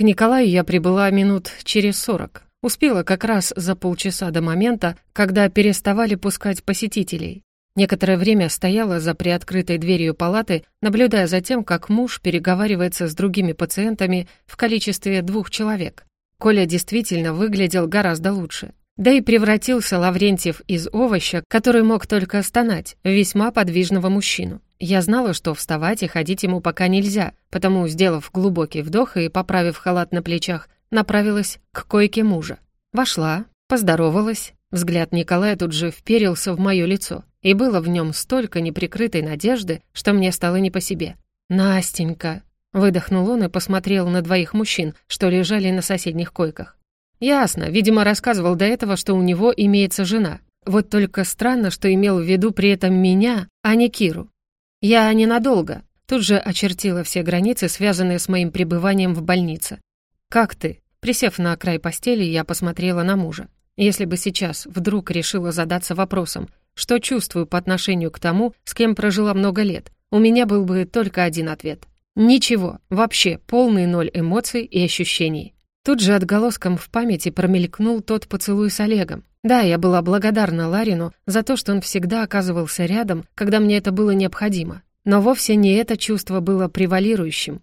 К Николаю я прибыла минут через сорок. Успела как раз за полчаса до момента, когда переставали пускать посетителей. Некоторое время стояла за приоткрытой дверью палаты, наблюдая за тем, как муж переговаривается с другими пациентами в количестве двух человек. Коля действительно выглядел гораздо лучше. Да и превратился Лаврентьев из овоща, который мог только стонать, в весьма подвижного мужчину. Я знала, что вставать и ходить ему пока нельзя, потому, сделав глубокий вдох и поправив халат на плечах, направилась к койке мужа. Вошла, поздоровалась. Взгляд Николая тут же вперился в мое лицо, и было в нем столько неприкрытой надежды, что мне стало не по себе. «Настенька!» — выдохнул он и посмотрел на двоих мужчин, что лежали на соседних койках. «Ясно, видимо, рассказывал до этого, что у него имеется жена. Вот только странно, что имел в виду при этом меня, а не Киру. Я ненадолго». Тут же очертила все границы, связанные с моим пребыванием в больнице. «Как ты?» Присев на край постели, я посмотрела на мужа. Если бы сейчас вдруг решила задаться вопросом, что чувствую по отношению к тому, с кем прожила много лет, у меня был бы только один ответ. Ничего, вообще полный ноль эмоций и ощущений. Тут же отголоском в памяти промелькнул тот поцелуй с Олегом. Да, я была благодарна Ларину за то, что он всегда оказывался рядом, когда мне это было необходимо. Но вовсе не это чувство было превалирующим.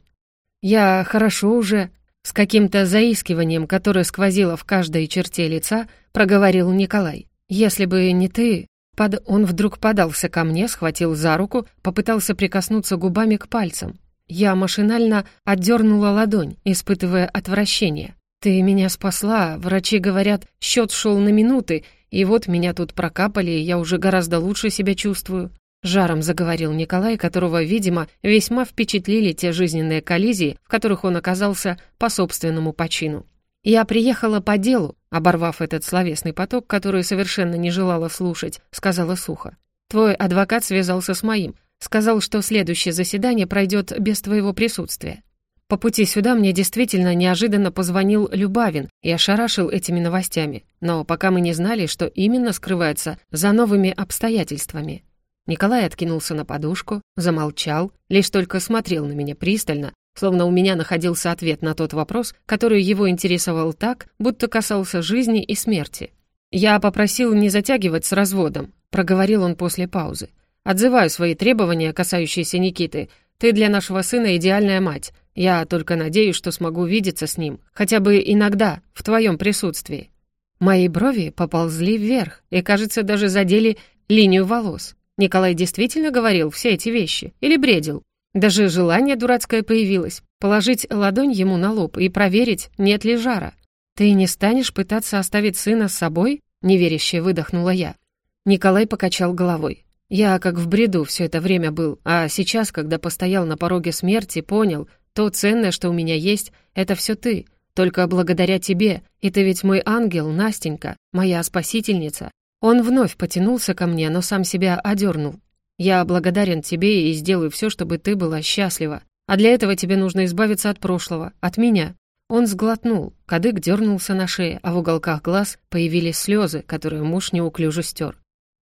Я хорошо уже, с каким-то заискиванием, которое сквозило в каждой черте лица, проговорил Николай. «Если бы не ты...» Под... Он вдруг подался ко мне, схватил за руку, попытался прикоснуться губами к пальцам. Я машинально отдернула ладонь, испытывая отвращение. «Ты меня спасла, врачи говорят, счет шел на минуты, и вот меня тут прокапали, и я уже гораздо лучше себя чувствую». Жаром заговорил Николай, которого, видимо, весьма впечатлили те жизненные коллизии, в которых он оказался по собственному почину. «Я приехала по делу», оборвав этот словесный поток, который совершенно не желала слушать, сказала сухо. «Твой адвокат связался с моим, Сказал, что следующее заседание пройдет без твоего присутствия. По пути сюда мне действительно неожиданно позвонил Любавин и ошарашил этими новостями, но пока мы не знали, что именно скрывается за новыми обстоятельствами. Николай откинулся на подушку, замолчал, лишь только смотрел на меня пристально, словно у меня находился ответ на тот вопрос, который его интересовал так, будто касался жизни и смерти. «Я попросил не затягивать с разводом», — проговорил он после паузы. Отзываю свои требования, касающиеся Никиты. Ты для нашего сына идеальная мать. Я только надеюсь, что смогу видеться с ним, хотя бы иногда, в твоем присутствии». Мои брови поползли вверх и, кажется, даже задели линию волос. Николай действительно говорил все эти вещи или бредил? Даже желание дурацкое появилось — положить ладонь ему на лоб и проверить, нет ли жара. «Ты не станешь пытаться оставить сына с собой?» — неверяще выдохнула я. Николай покачал головой. Я как в бреду все это время был, а сейчас, когда постоял на пороге смерти, понял, то ценное, что у меня есть, это все ты. Только благодаря тебе, и ты ведь мой ангел, Настенька, моя спасительница. Он вновь потянулся ко мне, но сам себя одернул. Я благодарен тебе и сделаю все, чтобы ты была счастлива. А для этого тебе нужно избавиться от прошлого, от меня. Он сглотнул, кадык дернулся на шее, а в уголках глаз появились слезы, которые муж неуклюже стер.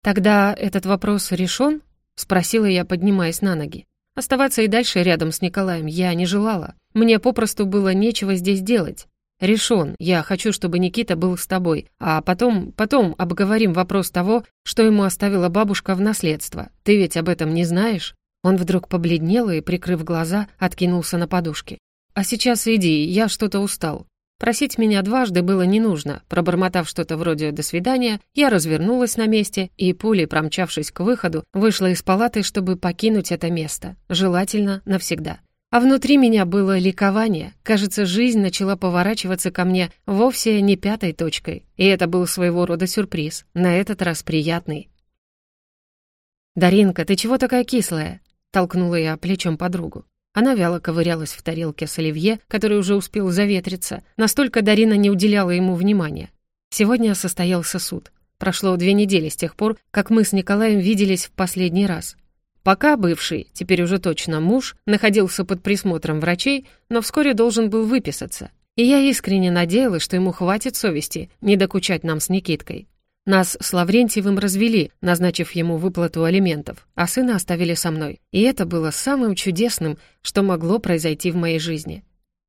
«Тогда этот вопрос решен?» — спросила я, поднимаясь на ноги. Оставаться и дальше рядом с Николаем я не желала. Мне попросту было нечего здесь делать. Решен. Я хочу, чтобы Никита был с тобой. А потом, потом обговорим вопрос того, что ему оставила бабушка в наследство. Ты ведь об этом не знаешь?» Он вдруг побледнел и, прикрыв глаза, откинулся на подушке. «А сейчас иди, я что-то устал. Просить меня дважды было не нужно. Пробормотав что-то вроде «до свидания», я развернулась на месте и, пулей промчавшись к выходу, вышла из палаты, чтобы покинуть это место, желательно навсегда. А внутри меня было ликование. Кажется, жизнь начала поворачиваться ко мне вовсе не пятой точкой. И это был своего рода сюрприз, на этот раз приятный. «Даринка, ты чего такая кислая?» — толкнула я плечом подругу. Она вяло ковырялась в тарелке с оливье, который уже успел заветриться. Настолько Дарина не уделяла ему внимания. Сегодня состоялся суд. Прошло две недели с тех пор, как мы с Николаем виделись в последний раз. Пока бывший, теперь уже точно муж, находился под присмотром врачей, но вскоре должен был выписаться. И я искренне надеялась, что ему хватит совести не докучать нам с Никиткой. Нас с Лаврентьевым развели, назначив ему выплату алиментов, а сына оставили со мной. И это было самым чудесным, что могло произойти в моей жизни.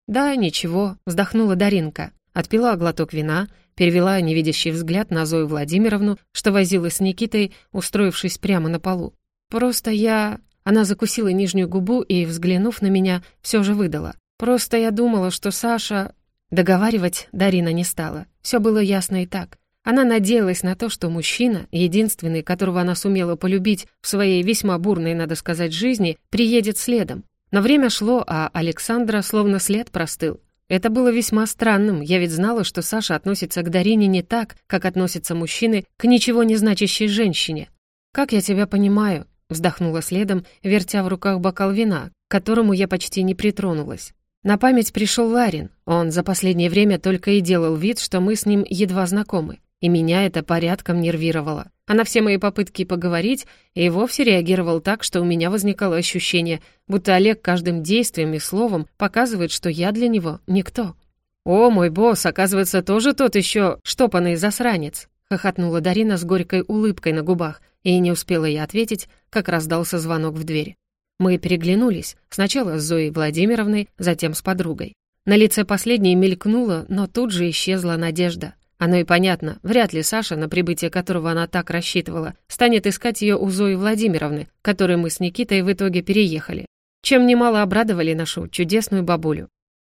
«Да, ничего», — вздохнула Даринка. Отпила глоток вина, перевела невидящий взгляд на Зою Владимировну, что возилась с Никитой, устроившись прямо на полу. «Просто я...» Она закусила нижнюю губу и, взглянув на меня, все же выдала. «Просто я думала, что Саша...» Договаривать Дарина не стала. Все было ясно и так. Она надеялась на то, что мужчина, единственный, которого она сумела полюбить в своей весьма бурной, надо сказать, жизни, приедет следом. Но время шло, а Александра словно след простыл. Это было весьма странным, я ведь знала, что Саша относится к Дарине не так, как относятся мужчины к ничего не значащей женщине. «Как я тебя понимаю?» — вздохнула следом, вертя в руках бокал вина, к которому я почти не притронулась. На память пришел Ларин. Он за последнее время только и делал вид, что мы с ним едва знакомы и меня это порядком нервировало. А на все мои попытки поговорить и вовсе реагировал так, что у меня возникало ощущение, будто Олег каждым действием и словом показывает, что я для него никто. «О, мой босс, оказывается, тоже тот еще штопанный засранец!» — хохотнула Дарина с горькой улыбкой на губах, и не успела я ответить, как раздался звонок в дверь. Мы переглянулись, сначала с Зоей Владимировной, затем с подругой. На лице последней мелькнула, но тут же исчезла надежда. Оно и понятно, вряд ли Саша, на прибытие которого она так рассчитывала, станет искать ее у Зои Владимировны, которой мы с Никитой в итоге переехали. Чем немало обрадовали нашу чудесную бабулю.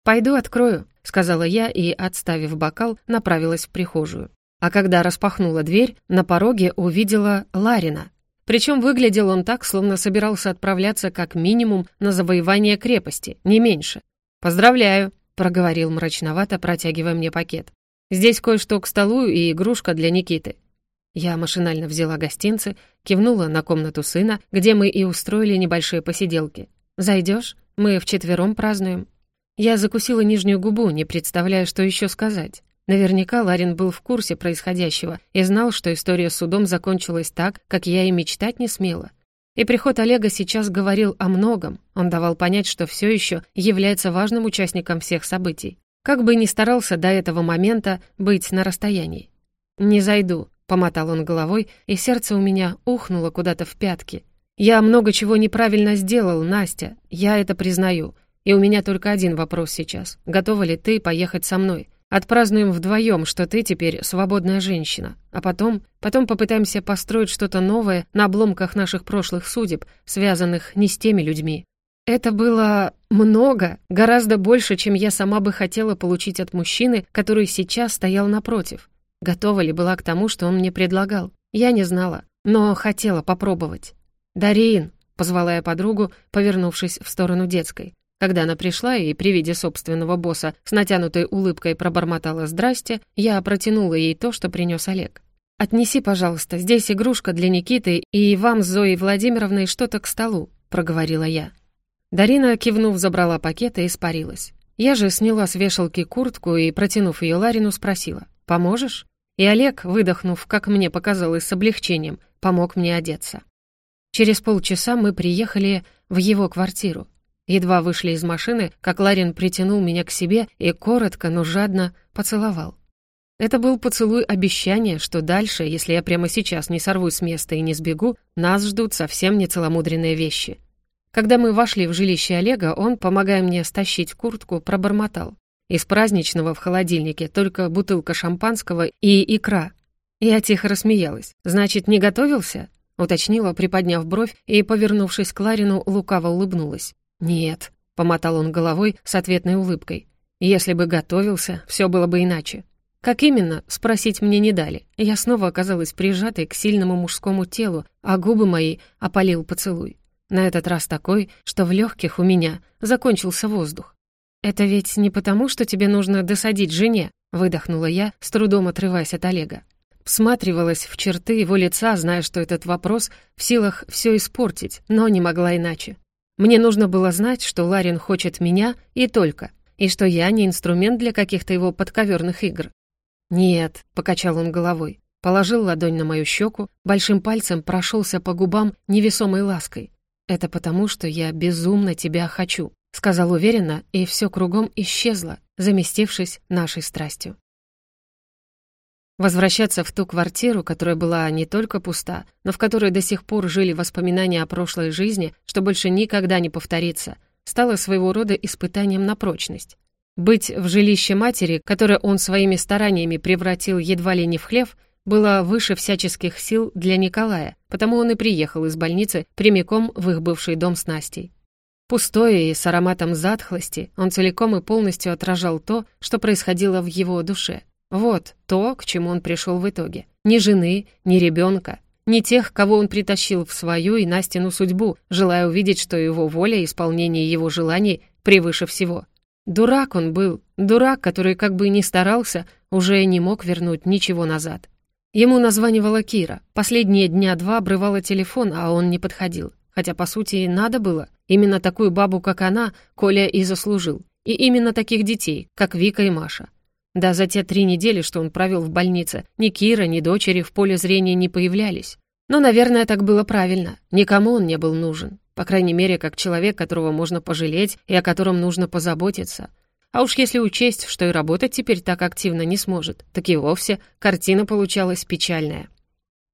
«Пойду открою», — сказала я и, отставив бокал, направилась в прихожую. А когда распахнула дверь, на пороге увидела Ларина. Причем выглядел он так, словно собирался отправляться как минимум на завоевание крепости, не меньше. «Поздравляю», — проговорил мрачновато, протягивая мне пакет. Здесь кое-что к столу и игрушка для Никиты». Я машинально взяла гостинцы, кивнула на комнату сына, где мы и устроили небольшие посиделки. «Зайдешь? Мы вчетвером празднуем». Я закусила нижнюю губу, не представляя, что еще сказать. Наверняка Ларин был в курсе происходящего и знал, что история с судом закончилась так, как я и мечтать не смела. И приход Олега сейчас говорил о многом. Он давал понять, что все еще является важным участником всех событий. Как бы ни старался до этого момента быть на расстоянии. «Не зайду», — помотал он головой, и сердце у меня ухнуло куда-то в пятки. «Я много чего неправильно сделал, Настя, я это признаю. И у меня только один вопрос сейчас. Готова ли ты поехать со мной? Отпразднуем вдвоем, что ты теперь свободная женщина. А потом, потом попытаемся построить что-то новое на обломках наших прошлых судеб, связанных не с теми людьми, это было много, гораздо больше, чем я сама бы хотела получить от мужчины, который сейчас стоял напротив. Готова ли была к тому, что он мне предлагал? Я не знала, но хотела попробовать. «Дарин!» — позвала я подругу, повернувшись в сторону детской. Когда она пришла и при виде собственного босса с натянутой улыбкой пробормотала «здрасте», я протянула ей то, что принес Олег. «Отнеси, пожалуйста, здесь игрушка для Никиты и вам с Зоей Владимировной что-то к столу», — проговорила я. Дарина, кивнув, забрала пакет и испарилась. Я же сняла с вешалки куртку и, протянув ее Ларину, спросила «Поможешь?» И Олег, выдохнув, как мне показалось, с облегчением, помог мне одеться. Через полчаса мы приехали в его квартиру. Едва вышли из машины, как Ларин притянул меня к себе и коротко, но жадно поцеловал. Это был поцелуй обещания, что дальше, если я прямо сейчас не сорвусь с места и не сбегу, нас ждут совсем не целомудренные вещи. Когда мы вошли в жилище Олега, он, помогая мне стащить куртку, пробормотал. Из праздничного в холодильнике только бутылка шампанского и икра. Я тихо рассмеялась. «Значит, не готовился?» Уточнила, приподняв бровь и, повернувшись к Ларину, лукаво улыбнулась. «Нет», — помотал он головой с ответной улыбкой. «Если бы готовился, все было бы иначе». Как именно, спросить мне не дали. Я снова оказалась прижатой к сильному мужскому телу, а губы мои опалил поцелуй. На этот раз такой, что в легких у меня закончился воздух. «Это ведь не потому, что тебе нужно досадить жене», выдохнула я, с трудом отрываясь от Олега. Всматривалась в черты его лица, зная, что этот вопрос в силах все испортить, но не могла иначе. Мне нужно было знать, что Ларин хочет меня и только, и что я не инструмент для каких-то его подковерных игр. «Нет», — покачал он головой, положил ладонь на мою щеку, большим пальцем прошелся по губам невесомой лаской. «Это потому, что я безумно тебя хочу», — сказал уверенно, и все кругом исчезло, заместившись нашей страстью. Возвращаться в ту квартиру, которая была не только пуста, но в которой до сих пор жили воспоминания о прошлой жизни, что больше никогда не повторится, стало своего рода испытанием на прочность. Быть в жилище матери, которое он своими стараниями превратил едва ли не в хлев, было выше всяческих сил для Николая, потому он и приехал из больницы прямиком в их бывший дом с Настей. Пустой и с ароматом затхлости, он целиком и полностью отражал то, что происходило в его душе. Вот то, к чему он пришел в итоге. Ни жены, ни ребенка, ни тех, кого он притащил в свою и Настину судьбу, желая увидеть, что его воля и исполнение его желаний превыше всего. Дурак он был, дурак, который, как бы ни старался, уже не мог вернуть ничего назад. Ему названивала Кира. Последние дня два обрывала телефон, а он не подходил. Хотя, по сути, и надо было. Именно такую бабу, как она, Коля и заслужил. И именно таких детей, как Вика и Маша. Да, за те три недели, что он провел в больнице, ни Кира, ни дочери в поле зрения не появлялись. Но, наверное, так было правильно. Никому он не был нужен. По крайней мере, как человек, которого можно пожалеть и о котором нужно позаботиться. А уж если учесть, что и работать теперь так активно не сможет, так и вовсе картина получалась печальная.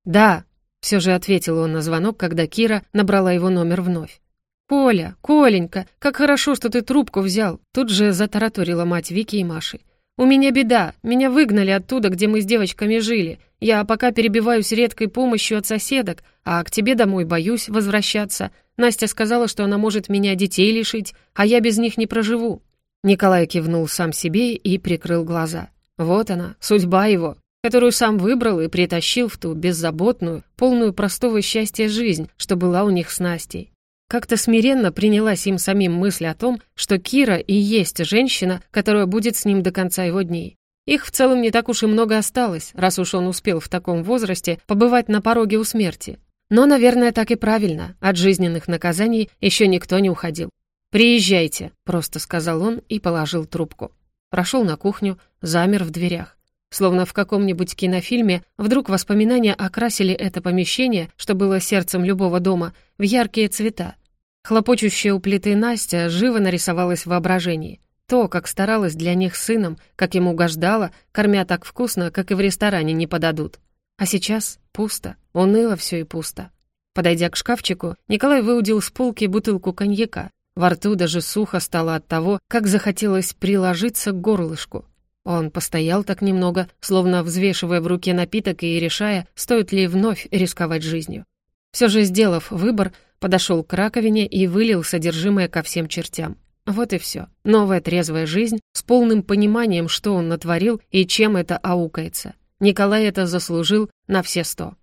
«Да», — все же ответил он на звонок, когда Кира набрала его номер вновь. «Коля, Коленька, как хорошо, что ты трубку взял!» Тут же затараторила мать Вики и Маши. «У меня беда. Меня выгнали оттуда, где мы с девочками жили. Я пока перебиваюсь редкой помощью от соседок, а к тебе домой боюсь возвращаться. Настя сказала, что она может меня детей лишить, а я без них не проживу. Николай кивнул сам себе и прикрыл глаза. Вот она, судьба его, которую сам выбрал и притащил в ту беззаботную, полную простого счастья жизнь, что была у них с Настей. Как-то смиренно принялась им самим мысль о том, что Кира и есть женщина, которая будет с ним до конца его дней. Их в целом не так уж и много осталось, раз уж он успел в таком возрасте побывать на пороге у смерти. Но, наверное, так и правильно, от жизненных наказаний еще никто не уходил. «Приезжайте», — просто сказал он и положил трубку. Прошел на кухню, замер в дверях. Словно в каком-нибудь кинофильме, вдруг воспоминания окрасили это помещение, что было сердцем любого дома, в яркие цвета. Хлопочущая у плиты Настя живо нарисовалась в воображении. То, как старалась для них сыном, как ему угождала, кормя так вкусно, как и в ресторане не подадут. А сейчас пусто, уныло все и пусто. Подойдя к шкафчику, Николай выудил с полки бутылку коньяка, во рту даже сухо стало от того, как захотелось приложиться к горлышку. Он постоял так немного, словно взвешивая в руке напиток и решая, стоит ли вновь рисковать жизнью. Все же, сделав выбор, подошел к раковине и вылил содержимое ко всем чертям. Вот и все. Новая трезвая жизнь с полным пониманием, что он натворил и чем это аукается. Николай это заслужил на все сто.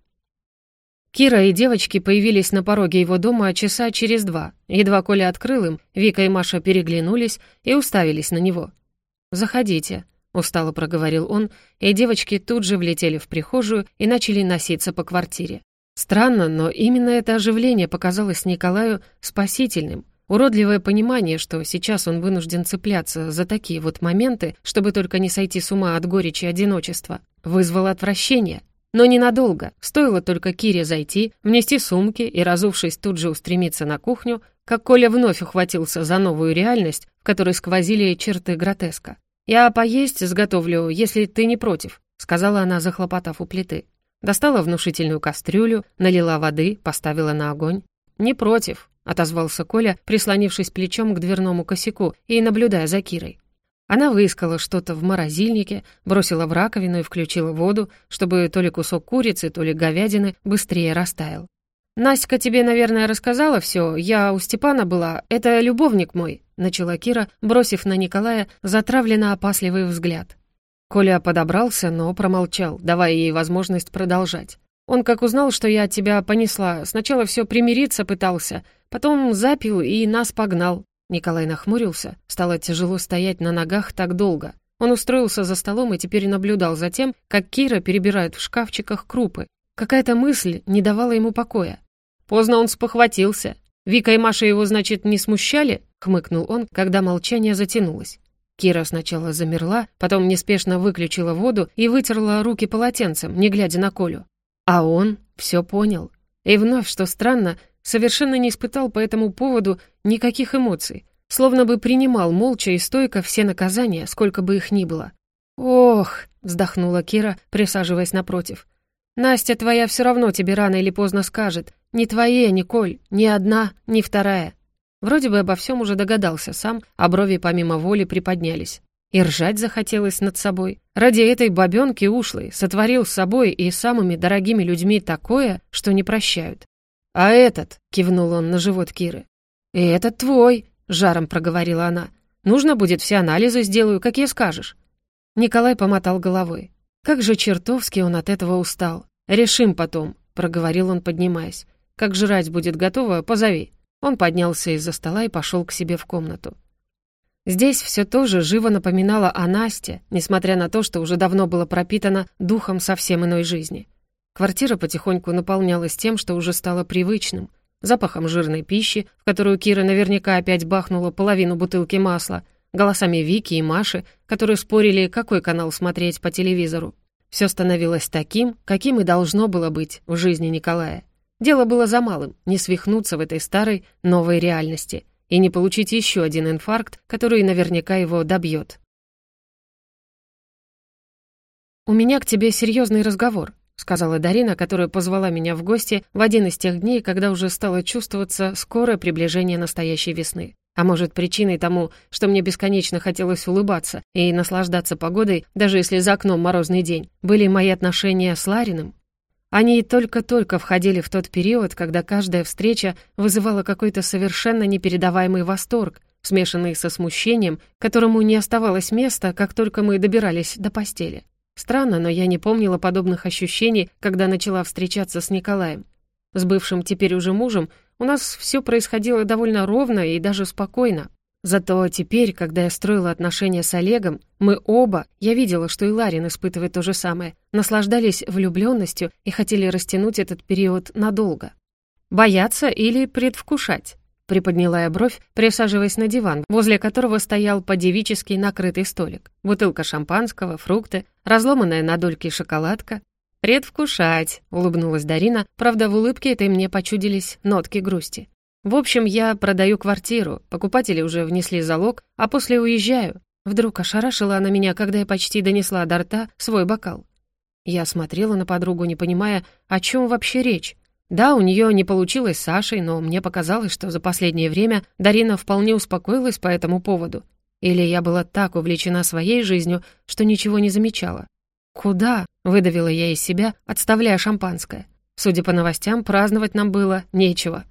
Кира и девочки появились на пороге его дома часа через два. Едва Коля открыл им, Вика и Маша переглянулись и уставились на него. «Заходите», — устало проговорил он, и девочки тут же влетели в прихожую и начали носиться по квартире. Странно, но именно это оживление показалось Николаю спасительным. Уродливое понимание, что сейчас он вынужден цепляться за такие вот моменты, чтобы только не сойти с ума от горечи и одиночества, вызвало отвращение. Но ненадолго. Стоило только Кире зайти, внести сумки и, разувшись, тут же устремиться на кухню, как Коля вновь ухватился за новую реальность, в которой сквозили черты гротеска. «Я поесть сготовлю, если ты не против», — сказала она, захлопотав у плиты. Достала внушительную кастрюлю, налила воды, поставила на огонь. «Не против», — отозвался Коля, прислонившись плечом к дверному косяку и наблюдая за Кирой. Она выискала что-то в морозильнике, бросила в раковину и включила воду, чтобы то ли кусок курицы, то ли говядины быстрее растаял. «Настя тебе, наверное, рассказала все. Я у Степана была. Это любовник мой», — начала Кира, бросив на Николая затравленно опасливый взгляд. Коля подобрался, но промолчал, давая ей возможность продолжать. Он как узнал, что я тебя понесла, сначала все примириться пытался, потом запил и нас погнал. Николай нахмурился, стало тяжело стоять на ногах так долго. Он устроился за столом и теперь наблюдал за тем, как Кира перебирает в шкафчиках крупы. Какая-то мысль не давала ему покоя. Поздно он спохватился. «Вика и Маша его, значит, не смущали?» — хмыкнул он, когда молчание затянулось. Кира сначала замерла, потом неспешно выключила воду и вытерла руки полотенцем, не глядя на Колю. А он все понял. И вновь, что странно, совершенно не испытал по этому поводу никаких эмоций, словно бы принимал молча и стойко все наказания, сколько бы их ни было. «Ох!» — вздохнула Кира, присаживаясь напротив. «Настя твоя все равно тебе рано или поздно скажет. Не твоя, Николь, ни одна, ни вторая». Вроде бы обо всем уже догадался сам, а брови помимо воли приподнялись. И ржать захотелось над собой. Ради этой бабёнки ушлой сотворил с собой и самыми дорогими людьми такое, что не прощают. «А этот?» — кивнул он на живот Киры. «И этот твой», — жаром проговорила она. «Нужно будет все анализы сделаю, какие скажешь». Николай помотал головой. Как же чертовски он от этого устал. «Решим потом», — проговорил он, поднимаясь. «Как жрать будет готово, позови». Он поднялся из-за стола и пошел к себе в комнату. Здесь все тоже живо напоминало о Насте, несмотря на то, что уже давно было пропитано духом совсем иной жизни. Квартира потихоньку наполнялась тем, что уже стало привычным. Запахом жирной пищи, в которую Кира наверняка опять бахнула половину бутылки масла, голосами Вики и Маши, которые спорили, какой канал смотреть по телевизору. Все становилось таким, каким и должно было быть в жизни Николая. Дело было за малым — не свихнуться в этой старой, новой реальности и не получить еще один инфаркт, который наверняка его добьет. «У меня к тебе серьезный разговор», — сказала Дарина, которая позвала меня в гости в один из тех дней, когда уже стало чувствоваться скорое приближение настоящей весны. А может, причиной тому, что мне бесконечно хотелось улыбаться и наслаждаться погодой, даже если за окном морозный день, были мои отношения с Лариным? Они только-только входили в тот период, когда каждая встреча вызывала какой-то совершенно непередаваемый восторг, смешанный со смущением, которому не оставалось места, как только мы добирались до постели. Странно, но я не помнила подобных ощущений, когда начала встречаться с Николаем. С бывшим теперь уже мужем у нас все происходило довольно ровно и даже спокойно. Зато теперь, когда я строила отношения с Олегом, мы оба, я видела, что и Ларин испытывает то же самое, наслаждались влюбленностью и хотели растянуть этот период надолго. «Бояться или предвкушать?» Приподняла я бровь, присаживаясь на диван, возле которого стоял подевический накрытый столик. Бутылка шампанского, фрукты, разломанная на дольки шоколадка. «Предвкушать», — улыбнулась Дарина, правда, в улыбке этой мне почудились нотки грусти. В общем, я продаю квартиру, покупатели уже внесли залог, а после уезжаю. Вдруг ошарашила она меня, когда я почти донесла до рта свой бокал. Я смотрела на подругу, не понимая, о чем вообще речь. Да, у нее не получилось с Сашей, но мне показалось, что за последнее время Дарина вполне успокоилась по этому поводу. Или я была так увлечена своей жизнью, что ничего не замечала. «Куда?» — выдавила я из себя, отставляя шампанское. Судя по новостям, праздновать нам было нечего.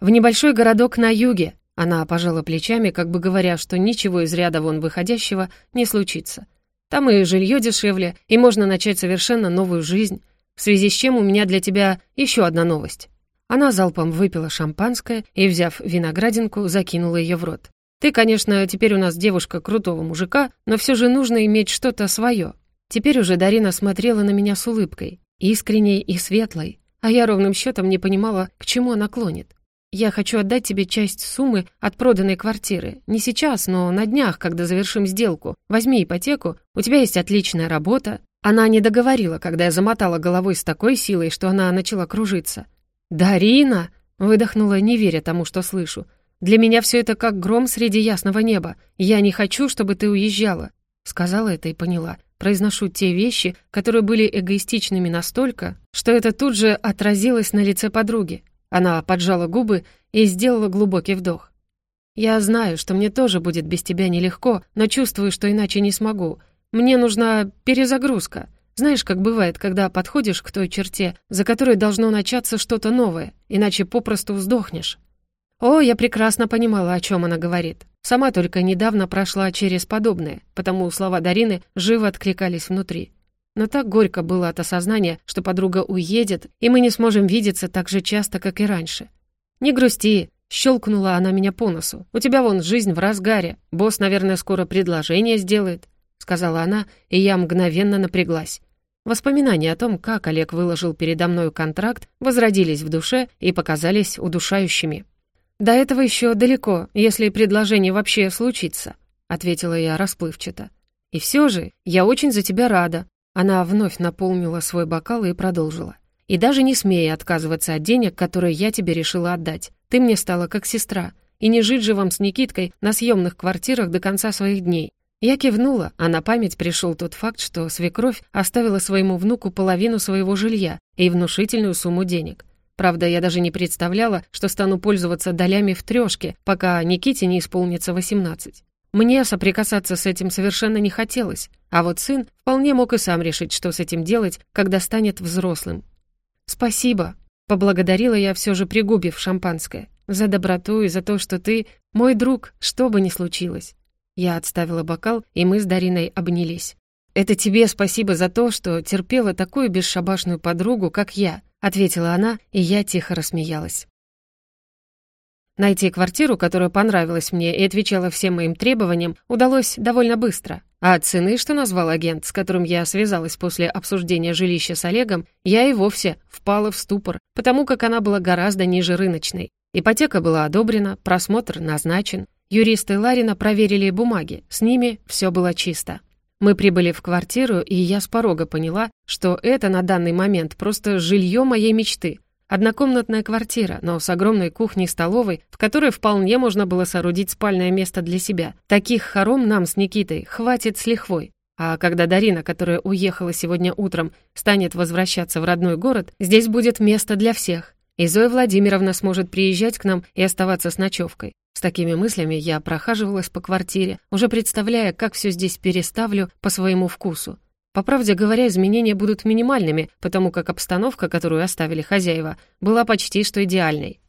В небольшой городок на юге она пожала плечами, как бы говоря, что ничего из ряда вон выходящего не случится. Там и жилье дешевле, и можно начать совершенно новую жизнь, в связи с чем у меня для тебя еще одна новость». Она залпом выпила шампанское и, взяв виноградинку, закинула ее в рот. «Ты, конечно, теперь у нас девушка крутого мужика, но все же нужно иметь что-то свое». Теперь уже Дарина смотрела на меня с улыбкой, искренней и светлой, а я ровным счетом не понимала, к чему она клонит. Я хочу отдать тебе часть суммы от проданной квартиры. Не сейчас, но на днях, когда завершим сделку. Возьми ипотеку, у тебя есть отличная работа». Она не договорила, когда я замотала головой с такой силой, что она начала кружиться. «Дарина!» — выдохнула, не веря тому, что слышу. «Для меня все это как гром среди ясного неба. Я не хочу, чтобы ты уезжала». Сказала это и поняла. Произношу те вещи, которые были эгоистичными настолько, что это тут же отразилось на лице подруги. Она поджала губы и сделала глубокий вдох. «Я знаю, что мне тоже будет без тебя нелегко, но чувствую, что иначе не смогу. Мне нужна перезагрузка. Знаешь, как бывает, когда подходишь к той черте, за которой должно начаться что-то новое, иначе попросту сдохнешь». О, я прекрасно понимала, о чем она говорит. Сама только недавно прошла через подобное, потому слова Дарины живо откликались внутри. Но так горько было от осознания, что подруга уедет, и мы не сможем видеться так же часто, как и раньше. «Не грусти», — щелкнула она меня по носу. «У тебя вон жизнь в разгаре. Босс, наверное, скоро предложение сделает», — сказала она, и я мгновенно напряглась. Воспоминания о том, как Олег выложил передо мной контракт, возродились в душе и показались удушающими. «До этого еще далеко, если предложение вообще случится», — ответила я расплывчато. «И все же я очень за тебя рада. Она вновь наполнила свой бокал и продолжила. «И даже не смея отказываться от денег, которые я тебе решила отдать. Ты мне стала как сестра. И не жить же вам с Никиткой на съемных квартирах до конца своих дней». Я кивнула, а на память пришел тот факт, что свекровь оставила своему внуку половину своего жилья и внушительную сумму денег. Правда, я даже не представляла, что стану пользоваться долями в трёшке, пока Никите не исполнится 18. Мне соприкасаться с этим совершенно не хотелось, а вот сын вполне мог и сам решить, что с этим делать, когда станет взрослым. «Спасибо», — поблагодарила я все же пригубив шампанское, «за доброту и за то, что ты мой друг, что бы ни случилось». Я отставила бокал, и мы с Дариной обнялись. «Это тебе спасибо за то, что терпела такую бесшабашную подругу, как я», — ответила она, и я тихо рассмеялась. Найти квартиру, которая понравилась мне и отвечала всем моим требованиям, удалось довольно быстро. А цены, что назвал агент, с которым я связалась после обсуждения жилища с Олегом, я и вовсе впала в ступор, потому как она была гораздо ниже рыночной. Ипотека была одобрена, просмотр назначен. Юристы Ларина проверили бумаги, с ними все было чисто. Мы прибыли в квартиру, и я с порога поняла, что это на данный момент просто жилье моей мечты. Однокомнатная квартира, но с огромной кухней-столовой, в которой вполне можно было соорудить спальное место для себя. Таких хором нам с Никитой хватит с лихвой. А когда Дарина, которая уехала сегодня утром, станет возвращаться в родной город, здесь будет место для всех. И Зоя Владимировна сможет приезжать к нам и оставаться с ночевкой. С такими мыслями я прохаживалась по квартире, уже представляя, как все здесь переставлю по своему вкусу. По правде говоря, изменения будут минимальными, потому как обстановка, которую оставили хозяева, была почти что идеальной.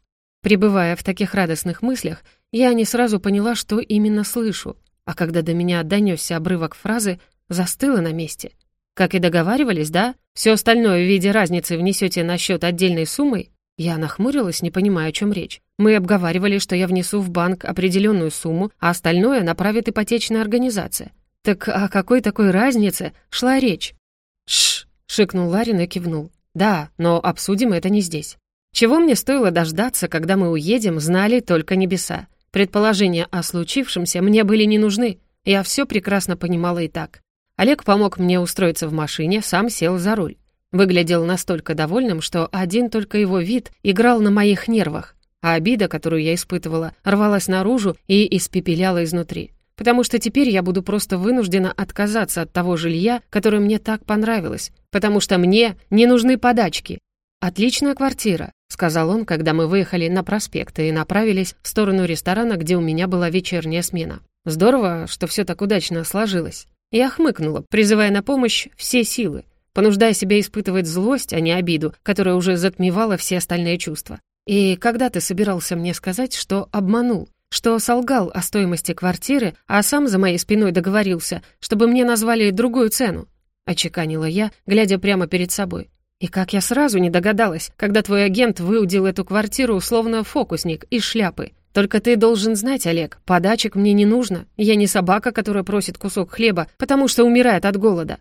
Пребывая в таких радостных мыслях, я не сразу поняла, что именно слышу, а когда до меня донесся обрывок фразы, застыла на месте. Как и договаривались, да? Все остальное в виде разницы внесете на счет отдельной суммой? Я нахмурилась, не понимая, о чем речь. Мы обговаривали, что я внесу в банк определенную сумму, а остальное направит ипотечная организация. Так о какой такой разнице шла речь? Шш, шикнул Ларин и кивнул. Да, но обсудим это не здесь. Чего мне стоило дождаться, когда мы уедем, знали только небеса. Предположения о случившемся мне были не нужны. Я все прекрасно понимала и так. Олег помог мне устроиться в машине, сам сел за руль. Выглядел настолько довольным, что один только его вид играл на моих нервах, а обида, которую я испытывала, рвалась наружу и испепеляла изнутри. Потому что теперь я буду просто вынуждена отказаться от того жилья, которое мне так понравилось, потому что мне не нужны подачки. «Отличная квартира», — сказал он, когда мы выехали на проспект и направились в сторону ресторана, где у меня была вечерняя смена. Здорово, что все так удачно сложилось. Я хмыкнула, призывая на помощь все силы понуждая себя испытывать злость, а не обиду, которая уже затмевала все остальные чувства. И когда ты собирался мне сказать, что обманул, что солгал о стоимости квартиры, а сам за моей спиной договорился, чтобы мне назвали другую цену?» — очеканила я, глядя прямо перед собой. «И как я сразу не догадалась, когда твой агент выудил эту квартиру, словно фокусник, из шляпы. Только ты должен знать, Олег, подачек мне не нужно. Я не собака, которая просит кусок хлеба, потому что умирает от голода.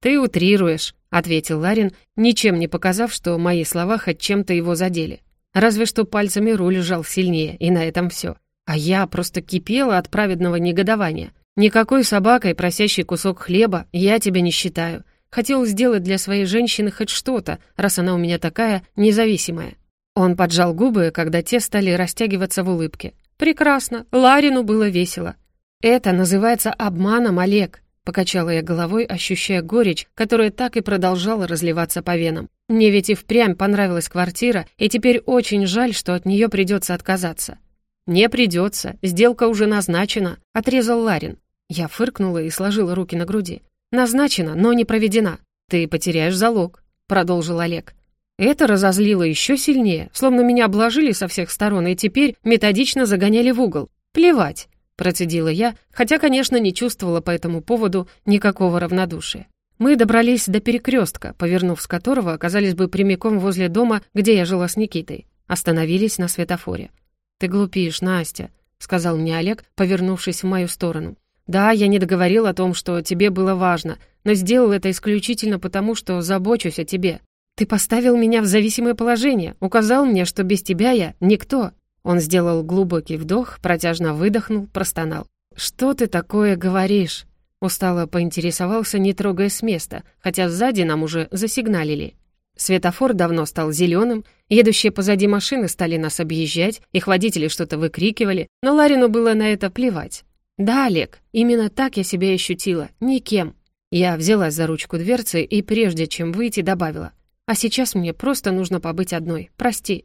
«Ты утрируешь», — ответил Ларин, ничем не показав, что мои слова хоть чем-то его задели. Разве что пальцами руль сжал сильнее, и на этом все. А я просто кипела от праведного негодования. Никакой собакой, просящей кусок хлеба, я тебя не считаю. Хотел сделать для своей женщины хоть что-то, раз она у меня такая независимая. Он поджал губы, когда те стали растягиваться в улыбке. «Прекрасно. Ларину было весело. Это называется обманом, Олег. Покачала я головой, ощущая горечь, которая так и продолжала разливаться по венам. Мне ведь и впрямь понравилась квартира, и теперь очень жаль, что от нее придется отказаться. «Не придется, сделка уже назначена», — отрезал Ларин. Я фыркнула и сложила руки на груди. «Назначена, но не проведена. Ты потеряешь залог», — продолжил Олег. Это разозлило еще сильнее, словно меня обложили со всех сторон и теперь методично загоняли в угол. Плевать. Процедила я, хотя, конечно, не чувствовала по этому поводу никакого равнодушия. Мы добрались до перекрестка, повернув с которого оказались бы прямиком возле дома, где я жила с Никитой. Остановились на светофоре. «Ты глупишь, Настя», — сказал мне Олег, повернувшись в мою сторону. «Да, я не договорил о том, что тебе было важно, но сделал это исключительно потому, что забочусь о тебе. Ты поставил меня в зависимое положение, указал мне, что без тебя я никто. Он сделал глубокий вдох, протяжно выдохнул, простонал. «Что ты такое говоришь?» Устало поинтересовался, не трогая с места, хотя сзади нам уже засигналили. Светофор давно стал зеленым, едущие позади машины стали нас объезжать, их водители что-то выкрикивали, но Ларину было на это плевать. «Да, Олег, именно так я себя ощутила, никем». Я взялась за ручку дверцы и, прежде чем выйти, добавила. «А сейчас мне просто нужно побыть одной, прости».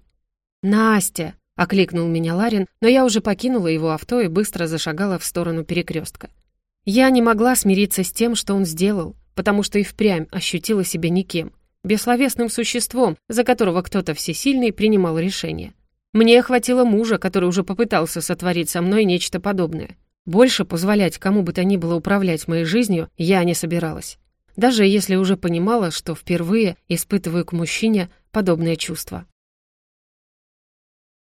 «Настя!» — окликнул меня Ларин, но я уже покинула его авто и быстро зашагала в сторону перекрестка. Я не могла смириться с тем, что он сделал, потому что и впрямь ощутила себя никем, бессловесным существом, за которого кто-то всесильный принимал решение. Мне хватило мужа, который уже попытался сотворить со мной нечто подобное. Больше позволять кому бы то ни было управлять моей жизнью я не собиралась. Даже если уже понимала, что впервые испытываю к мужчине подобное чувство.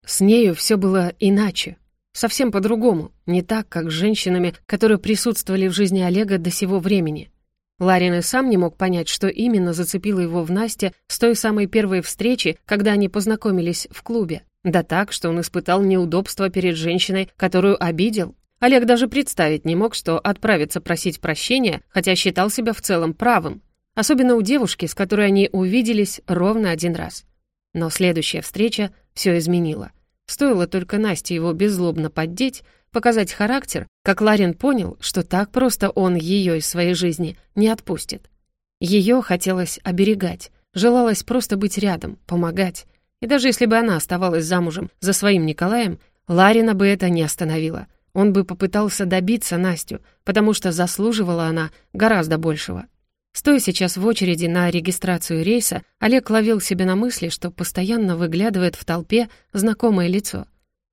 С нею все было иначе. Совсем по-другому, не так, как с женщинами, которые присутствовали в жизни Олега до сего времени. Ларин и сам не мог понять, что именно зацепило его в Насте с той самой первой встречи, когда они познакомились в клубе. Да так, что он испытал неудобство перед женщиной, которую обидел. Олег даже представить не мог, что отправится просить прощения, хотя считал себя в целом правым. Особенно у девушки, с которой они увиделись ровно один раз. Но следующая встреча все изменила. Стоило только Насте его беззлобно поддеть, показать характер, как Ларин понял, что так просто он ее из своей жизни не отпустит. Ее хотелось оберегать, желалось просто быть рядом, помогать, и даже если бы она оставалась замужем за своим Николаем, Ларина бы это не остановило. Он бы попытался добиться Настю, потому что заслуживала она гораздо большего. Стоя сейчас в очереди на регистрацию рейса, Олег ловил себе на мысли, что постоянно выглядывает в толпе знакомое лицо.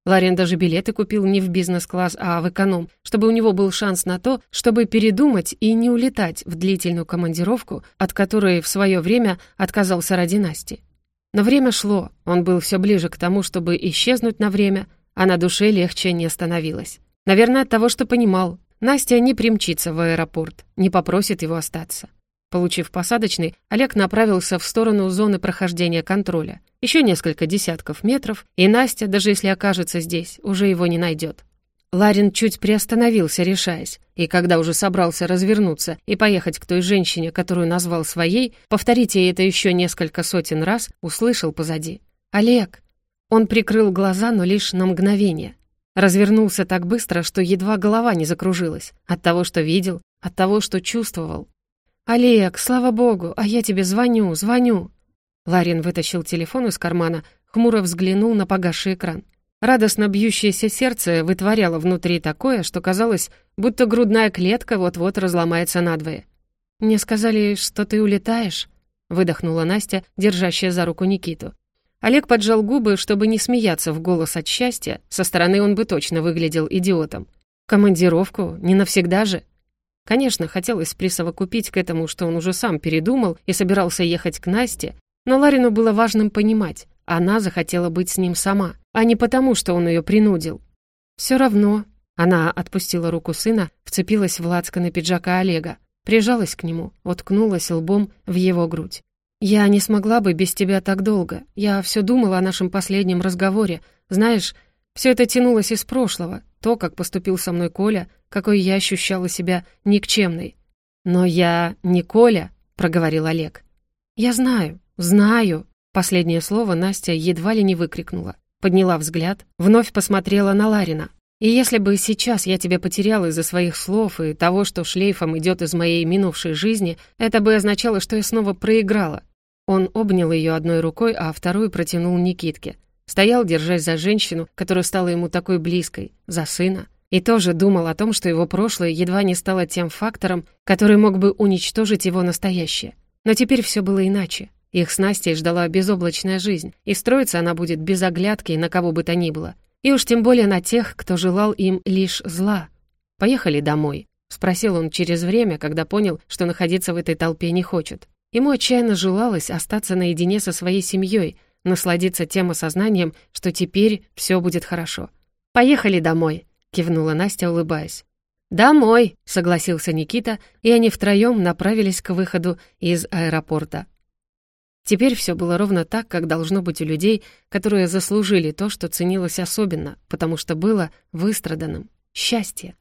Ларин даже билеты купил не в бизнес-класс, а в эконом, чтобы у него был шанс на то, чтобы передумать и не улетать в длительную командировку, от которой в свое время отказался ради Насти. Но время шло, он был все ближе к тому, чтобы исчезнуть на время, а на душе легче не становилось. Наверное, от того, что понимал, Настя не примчится в аэропорт, не попросит его остаться. Получив посадочный, Олег направился в сторону зоны прохождения контроля. Еще несколько десятков метров, и Настя, даже если окажется здесь, уже его не найдет. Ларин чуть приостановился, решаясь, и когда уже собрался развернуться и поехать к той женщине, которую назвал своей, повторить ей это еще несколько сотен раз, услышал позади. «Олег!» Он прикрыл глаза, но лишь на мгновение. Развернулся так быстро, что едва голова не закружилась. От того, что видел, от того, что чувствовал. «Олег, слава богу, а я тебе звоню, звоню!» Ларин вытащил телефон из кармана, хмуро взглянул на погасший экран. Радостно бьющееся сердце вытворяло внутри такое, что казалось, будто грудная клетка вот-вот разломается надвое. «Мне сказали, что ты улетаешь?» — выдохнула Настя, держащая за руку Никиту. Олег поджал губы, чтобы не смеяться в голос от счастья. Со стороны он бы точно выглядел идиотом. «Командировку? Не навсегда же?» Конечно, хотелось присовокупить к этому, что он уже сам передумал и собирался ехать к Насте, но Ларину было важным понимать, она захотела быть с ним сама, а не потому, что он ее принудил. Все равно. Она отпустила руку сына, вцепилась в лацканы пиджака Олега, прижалась к нему, уткнулась лбом в его грудь. «Я не смогла бы без тебя так долго. Я все думала о нашем последнем разговоре. Знаешь, все это тянулось из прошлого. То, как поступил со мной Коля, какой я ощущала себя никчемной. Но я не Коля», — проговорил Олег. «Я знаю, знаю», Последнее слово Настя едва ли не выкрикнула. Подняла взгляд, вновь посмотрела на Ларина. «И если бы сейчас я тебя потеряла из-за своих слов и того, что шлейфом идет из моей минувшей жизни, это бы означало, что я снова проиграла». Он обнял ее одной рукой, а вторую протянул Никитке. Стоял, держась за женщину, которая стала ему такой близкой, за сына. И тоже думал о том, что его прошлое едва не стало тем фактором, который мог бы уничтожить его настоящее. Но теперь все было иначе. Их с Настей ждала безоблачная жизнь, и строиться она будет без оглядки на кого бы то ни было. И уж тем более на тех, кто желал им лишь зла. «Поехали домой», — спросил он через время, когда понял, что находиться в этой толпе не хочет. Ему отчаянно желалось остаться наедине со своей семьей, насладиться тем осознанием, что теперь все будет хорошо. «Поехали домой», — кивнула Настя, улыбаясь. «Домой», — согласился Никита, и они втроем направились к выходу из аэропорта. Теперь все было ровно так, как должно быть у людей, которые заслужили то, что ценилось особенно, потому что было выстраданным. Счастье.